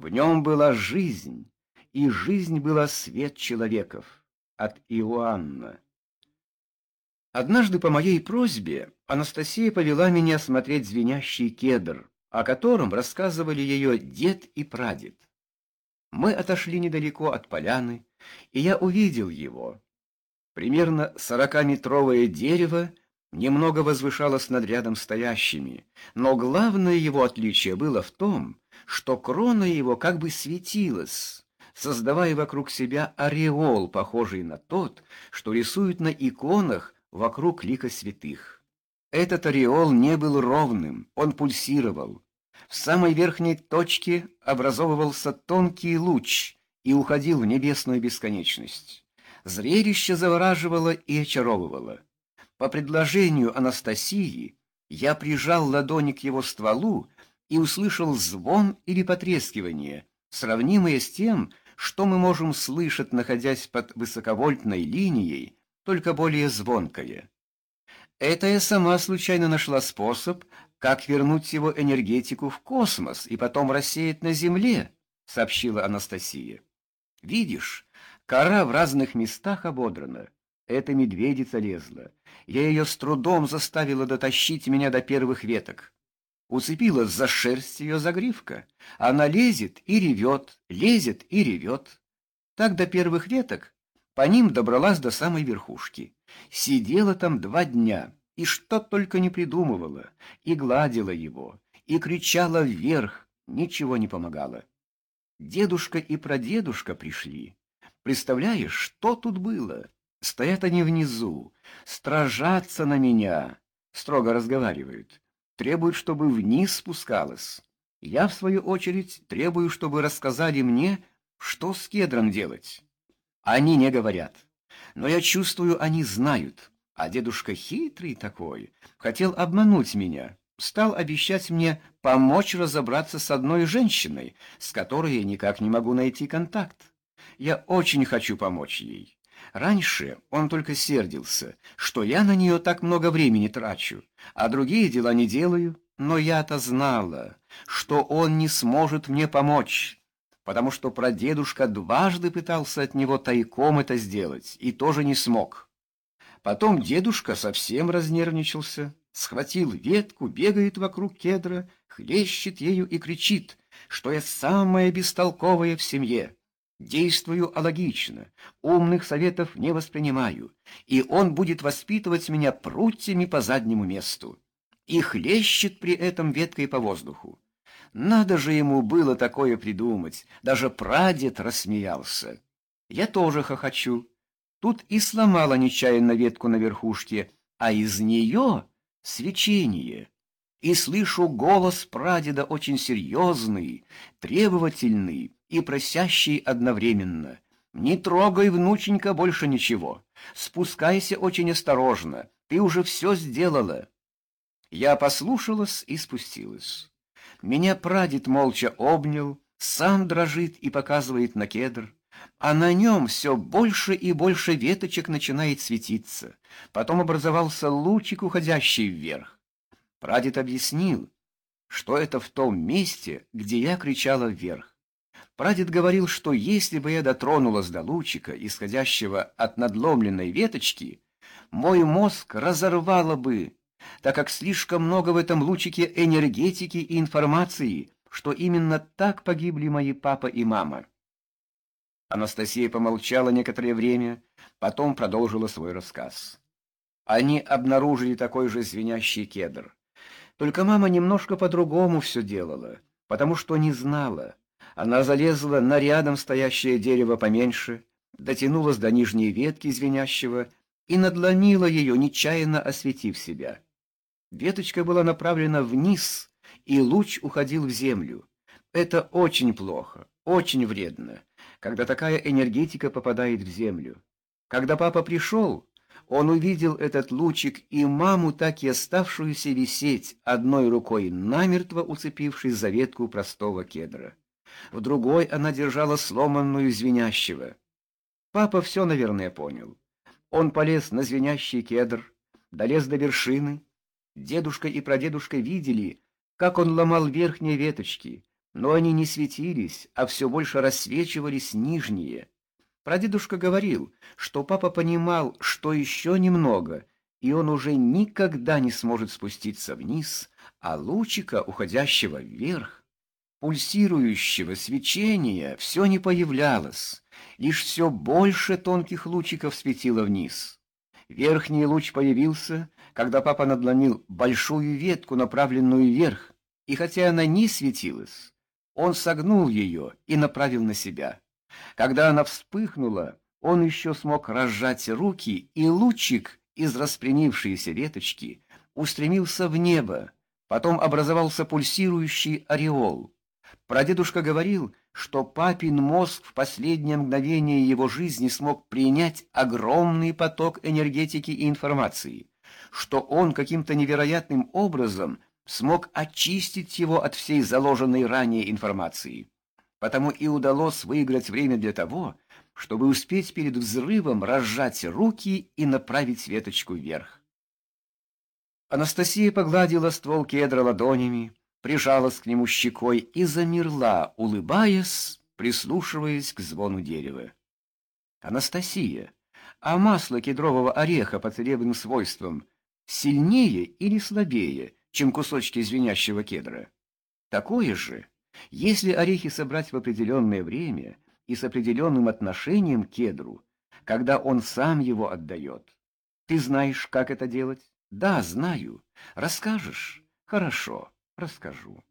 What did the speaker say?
В нем была жизнь, и жизнь была свет человеков. От Иоанна. Однажды по моей просьбе Анастасия повела меня смотреть звенящий кедр, о котором рассказывали ее дед и прадед. Мы отошли недалеко от поляны, и я увидел его. Примерно сорокаметровое дерево немного возвышалось над рядом стоящими, но главное его отличие было в том, что крона его как бы светилась, создавая вокруг себя ореол, похожий на тот, что рисуют на иконах вокруг лика святых. Этот ореол не был ровным, он пульсировал. В самой верхней точке образовывался тонкий луч и уходил в небесную бесконечность. Зрелище завораживало и очаровывало. По предложению Анастасии я прижал ладони к его стволу и услышал звон или потрескивание, сравнимое с тем, что мы можем слышать, находясь под высоковольтной линией, только более звонкое. Это я сама случайно нашла способ, как вернуть его энергетику в космос и потом рассеять на Земле, сообщила Анастасия. Видишь, кора в разных местах ободрана. Эта медведица лезла. Я ее с трудом заставила дотащить меня до первых веток. Уцепилась за шерсть ее загривка. Она лезет и ревет, лезет и ревет. Так до первых веток по ним добралась до самой верхушки. Сидела там два дня и что только не придумывала, и гладила его, и кричала вверх, ничего не помогало. Дедушка и прадедушка пришли. Представляешь, что тут было? Стоят они внизу, стражатся на меня, строго разговаривают требует, чтобы вниз спускалась. Я, в свою очередь, требую, чтобы рассказали мне, что с кедром делать. Они не говорят. Но я чувствую, они знают. А дедушка хитрый такой, хотел обмануть меня. Стал обещать мне помочь разобраться с одной женщиной, с которой я никак не могу найти контакт. Я очень хочу помочь ей. Раньше он только сердился, что я на нее так много времени трачу, а другие дела не делаю, но я-то знала, что он не сможет мне помочь, потому что прадедушка дважды пытался от него тайком это сделать и тоже не смог. Потом дедушка совсем разнервничался, схватил ветку, бегает вокруг кедра, хлещет ею и кричит, что я самая бестолковая в семье. Действую алогично, умных советов не воспринимаю, и он будет воспитывать меня прутьями по заднему месту. И хлещет при этом веткой по воздуху. Надо же ему было такое придумать, даже прадед рассмеялся. Я тоже хохочу. Тут и сломала нечаянно ветку на верхушке, а из нее свечение. И слышу голос прадеда очень серьезный, требовательный, и просящий одновременно. «Не трогай, внученька, больше ничего. Спускайся очень осторожно. Ты уже все сделала». Я послушалась и спустилась. Меня прадед молча обнял, сам дрожит и показывает на кедр, а на нем все больше и больше веточек начинает светиться. Потом образовался лучик, уходящий вверх. Прадед объяснил, что это в том месте, где я кричала вверх. Прадед говорил, что если бы я дотронулась до лучика, исходящего от надломленной веточки, мой мозг разорвало бы, так как слишком много в этом лучике энергетики и информации, что именно так погибли мои папа и мама. Анастасия помолчала некоторое время, потом продолжила свой рассказ. Они обнаружили такой же звенящий кедр. Только мама немножко по-другому все делала, потому что не знала, она залезла на рядом стоящее дерево поменьше, дотянулась до нижней ветки звенящего и надломила ее, нечаянно осветив себя. Веточка была направлена вниз, и луч уходил в землю. Это очень плохо, очень вредно, когда такая энергетика попадает в землю. Когда папа пришел, он увидел этот лучик и маму, так и оставшуюся висеть, одной рукой намертво уцепившись за ветку простого кедра в другой она держала сломанную звенящего. Папа все, наверное, понял. Он полез на звенящий кедр, долез до вершины. Дедушка и прадедушка видели, как он ломал верхние веточки, но они не светились, а все больше рассвечивались нижние. Прадедушка говорил, что папа понимал, что еще немного, и он уже никогда не сможет спуститься вниз, а лучика, уходящего вверх, пульсирующего свечения, все не появлялось, лишь все больше тонких лучиков светило вниз. Верхний луч появился, когда папа надломил большую ветку, направленную вверх, и хотя она не светилась, он согнул ее и направил на себя. Когда она вспыхнула, он еще смог разжать руки, и лучик из распрямившейся веточки устремился в небо, потом образовался пульсирующий ореол. Прадедушка говорил, что папин мозг в последнее мгновение его жизни смог принять огромный поток энергетики и информации, что он каким-то невероятным образом смог очистить его от всей заложенной ранее информации. Потому и удалось выиграть время для того, чтобы успеть перед взрывом разжать руки и направить веточку вверх. Анастасия погладила ствол кедра ладонями, прижалась к нему щекой и замерла, улыбаясь, прислушиваясь к звону дерева. Анастасия, а масло кедрового ореха по целебным свойствам сильнее или слабее, чем кусочки звенящего кедра? Такое же, если орехи собрать в определенное время и с определенным отношением к кедру, когда он сам его отдает. Ты знаешь, как это делать? Да, знаю. Расскажешь? Хорошо расскажу.